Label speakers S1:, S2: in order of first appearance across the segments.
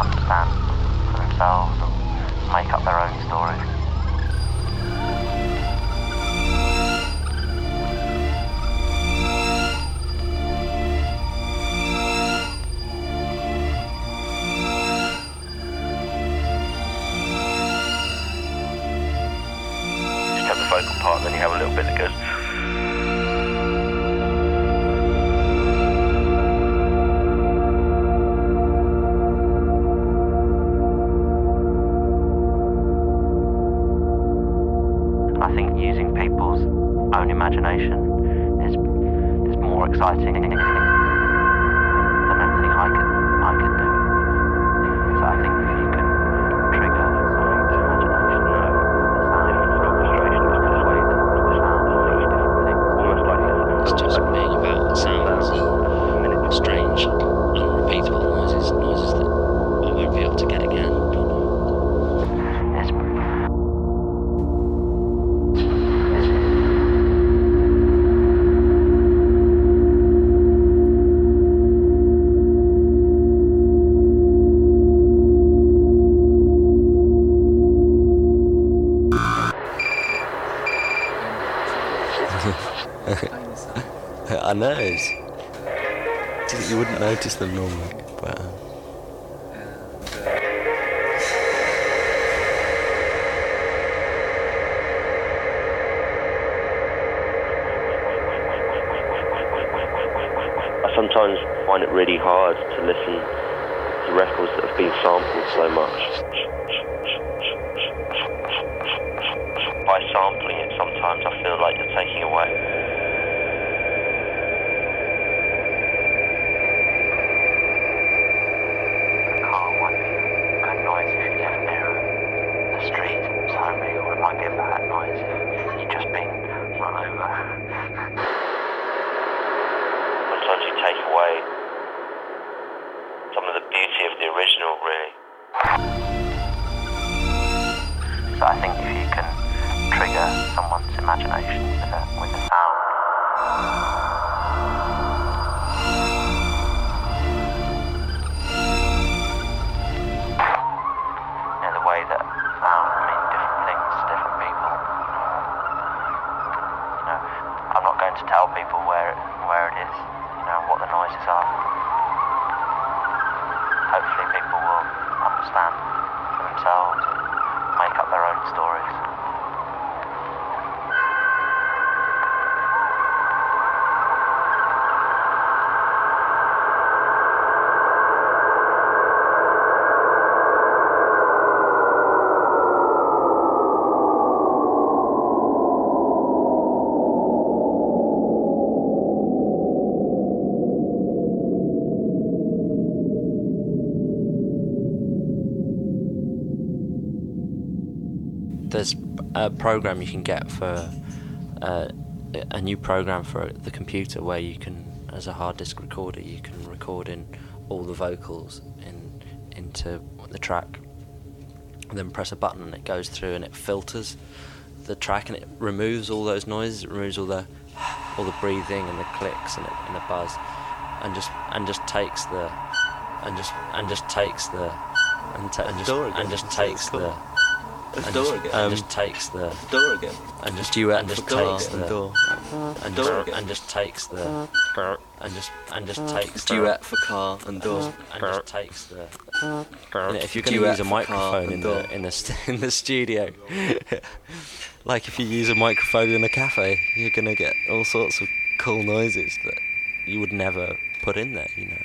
S1: Understand for themselves or make up their own stories.
S2: Just have the vocal part, and then you have a little bit that goes.
S1: Own imagination is is more exciting
S3: Know. You wouldn't notice them normally, but. Uh,
S2: I sometimes find it really hard to listen to records that have been sampled so much. By sampling it, sometimes I feel like you're taking away.
S1: A
S3: program you can get for uh, a new program for the computer where you can, as a hard disk recorder, you can record in all the vocals in into the track, and then press a button and it goes through and it filters the track and it removes all those noises. It removes all the all the breathing and the clicks and, it, and the buzz, and just and just takes the and just and just takes the and, ta- and just and just takes
S4: cool.
S3: the and
S4: door
S3: just,
S4: again.
S3: and just takes the
S4: door again.
S3: and just duet and just
S4: Door
S3: takes the
S4: Door.
S3: and
S4: Door
S3: just,
S4: again.
S3: and just takes the and just and just takes the
S4: Duet for car and door.
S3: and just takes the and if you're going to use a microphone in the in the in the studio like if you use a microphone in a cafe you're going to get all sorts of cool noises that you would never put in there you know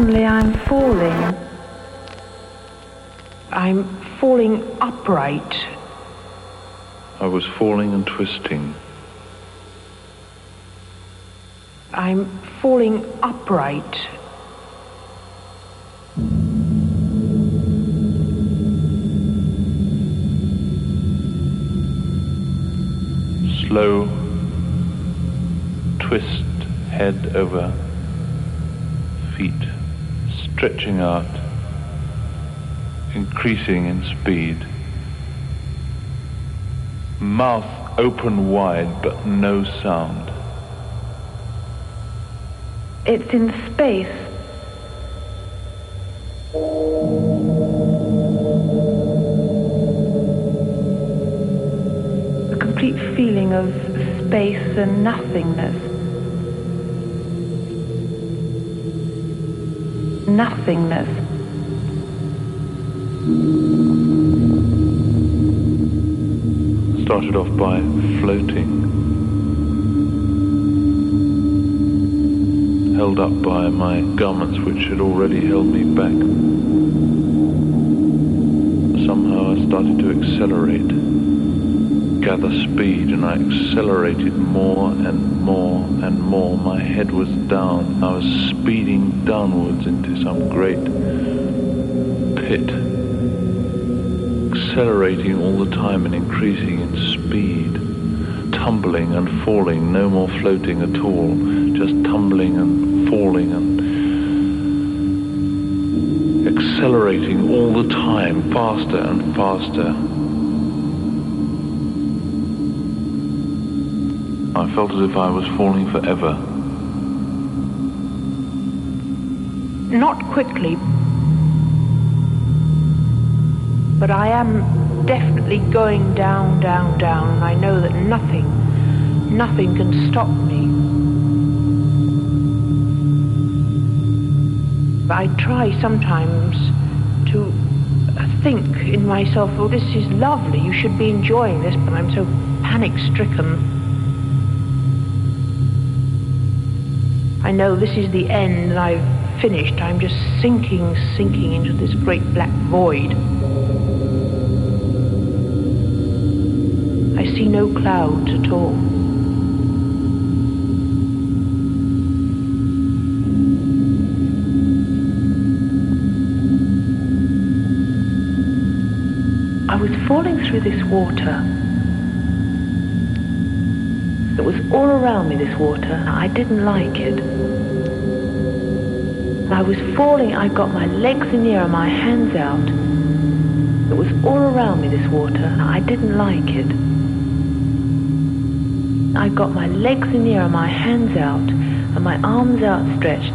S5: Suddenly I'm falling. I'm falling upright.
S6: I was falling and twisting.
S5: I'm falling upright.
S6: Slow twist head over feet, stretching out, increasing in speed. Mouth open wide but no sound.
S5: It's in space. A complete feeling of space and nothingness. Nothingness.
S6: Started off by floating. Held up by my garments which had already held me back. Somehow I started to accelerate, gather speed, and I accelerated more and more and more. My head was down. I was speeding downwards into some great pit accelerating all the time and increasing in speed, tumbling and falling, no more floating at all, just tumbling and falling and accelerating all the time, faster and faster. I felt as if I was falling forever.
S5: Not quickly, but I am definitely going down, down, down, and I know that nothing, nothing can stop me. I try sometimes to think in myself, oh, this is lovely, you should be enjoying this, but I'm so panic stricken. I know this is the end and I've finished. I'm just sinking, sinking into this great black void. I see no clouds at all. I was falling through this water. It was all around me, this water. I didn't like it. I was falling, I got my legs in the air and my hands out. It was all around me, this water. I didn't like it. I got my legs in the air and my hands out and my arms outstretched.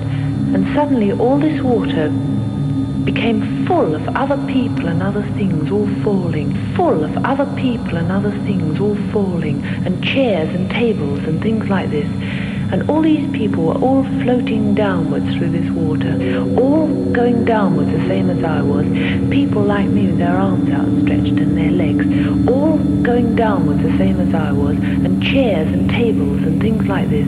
S5: And suddenly all this water became full of other people and other things all falling. Full of other people and other things all falling. And chairs and tables and things like this. And all these people were all floating downwards through this water, all going downwards the same as I was. People like me with their arms outstretched and their legs, all going downwards the same as I was, and chairs and tables and things like this.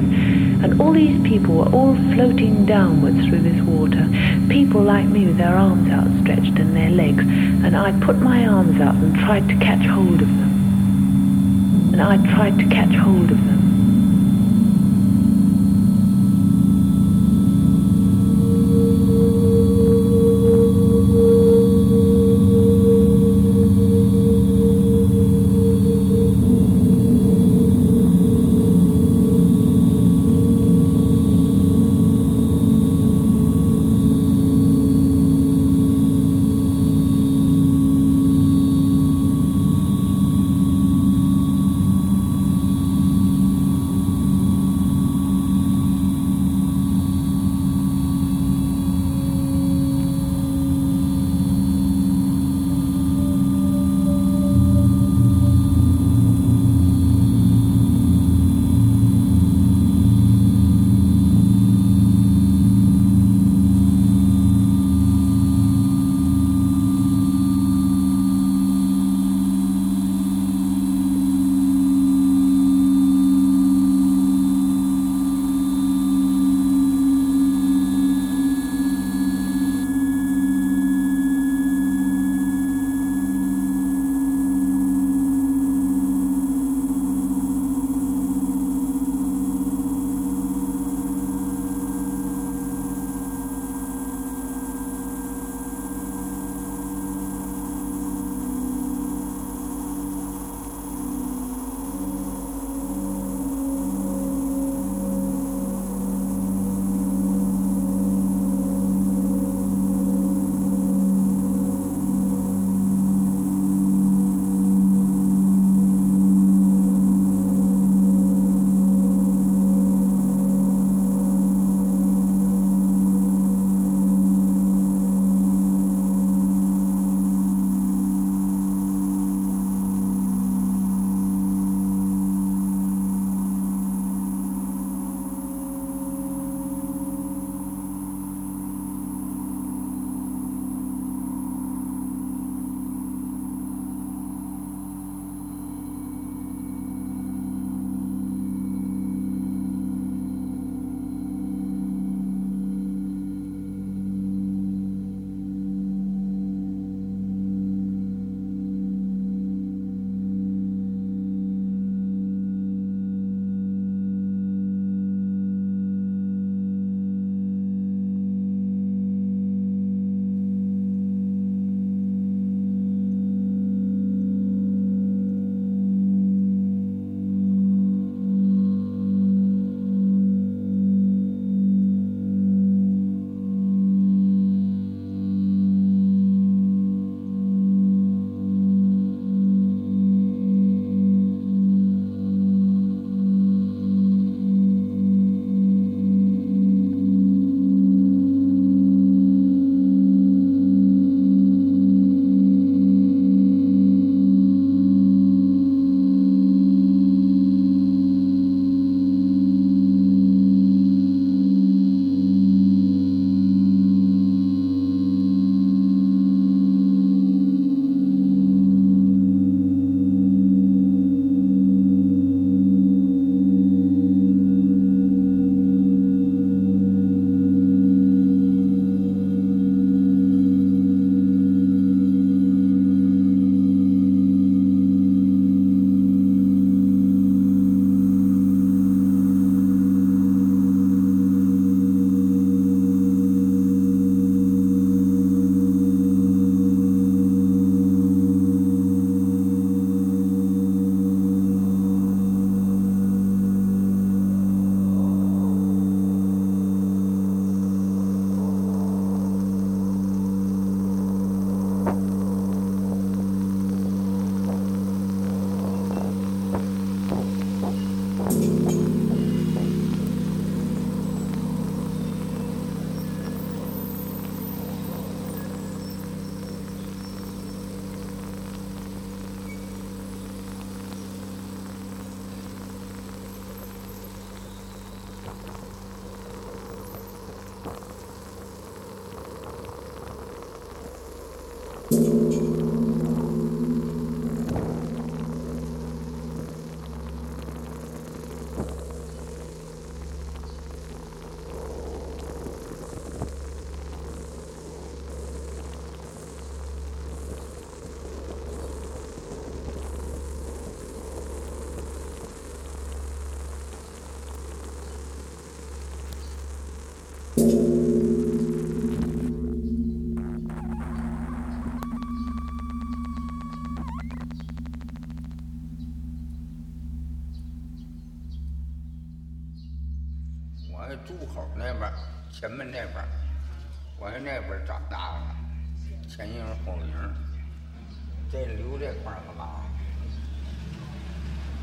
S5: And all these people were all floating downwards through this water. People like me with their arms outstretched and their legs. And I put my arms out and tried to catch hold of them. And I tried to catch hold of them.
S7: 前门那边，我在那边长大的，前营后营，这留这块儿干嘛？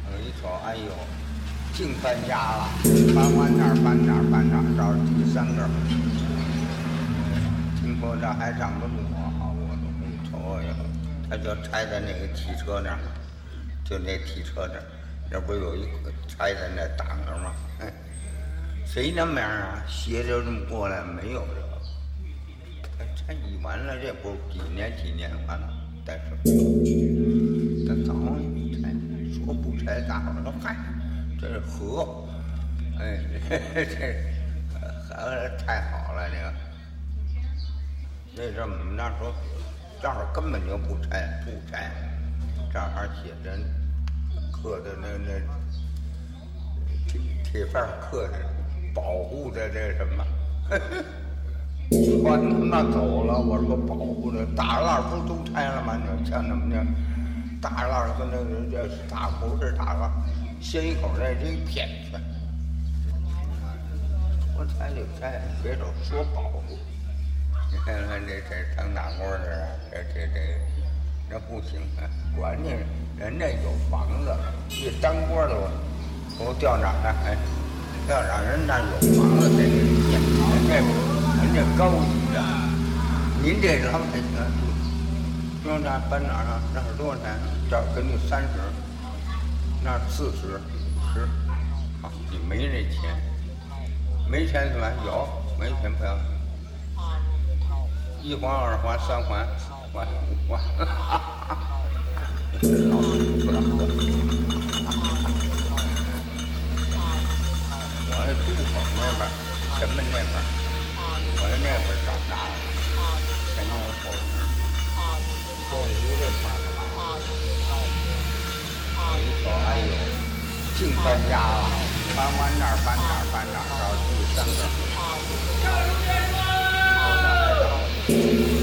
S7: 我一瞅，哎呦，净搬家了，搬完那儿搬那儿搬那儿，这是第三个。听说这还让个路啊，我都没瞅哎呦，他就拆在那个汽车那儿，就那汽车那儿，那不有一个拆在那挡着吗？哎，谁那么样啊？斜着这么过来没有这个？哎拆一完了，这不几年几年完了，但是他早一拆，说不拆，大伙儿都嗨，这是河，哎，这河太好了，这个。那阵我们那时候，这儿根本就不拆，不拆，这儿还写着刻的那那铁铁片刻的，保护的这什么，船他妈走了，我说保护的大栅不都拆了吗？你像什么那大栅跟那个这大不是大栅，仙一口那这一片全，说拆就拆，别总说保护。你看看这这当大官的啊，这这这，那不行啊！管你人家有房子，一当官的我，我调哪儿呢？哎，要让人那有房子，这个见人这人家高级的，您这老百姓，说那搬哪儿啊？那是多少钱？这儿给你三十，那儿四十，十，好，你没那钱，没钱？怎么？有，没钱？不要。一环、二环、三环，环五环，老不让那会儿什么？那会儿我那会儿长大了，全跟我朋友。那会儿坐五座车，那会儿没车。哎呦，净搬家了，搬完哪儿搬那儿，搬那儿到地上边去。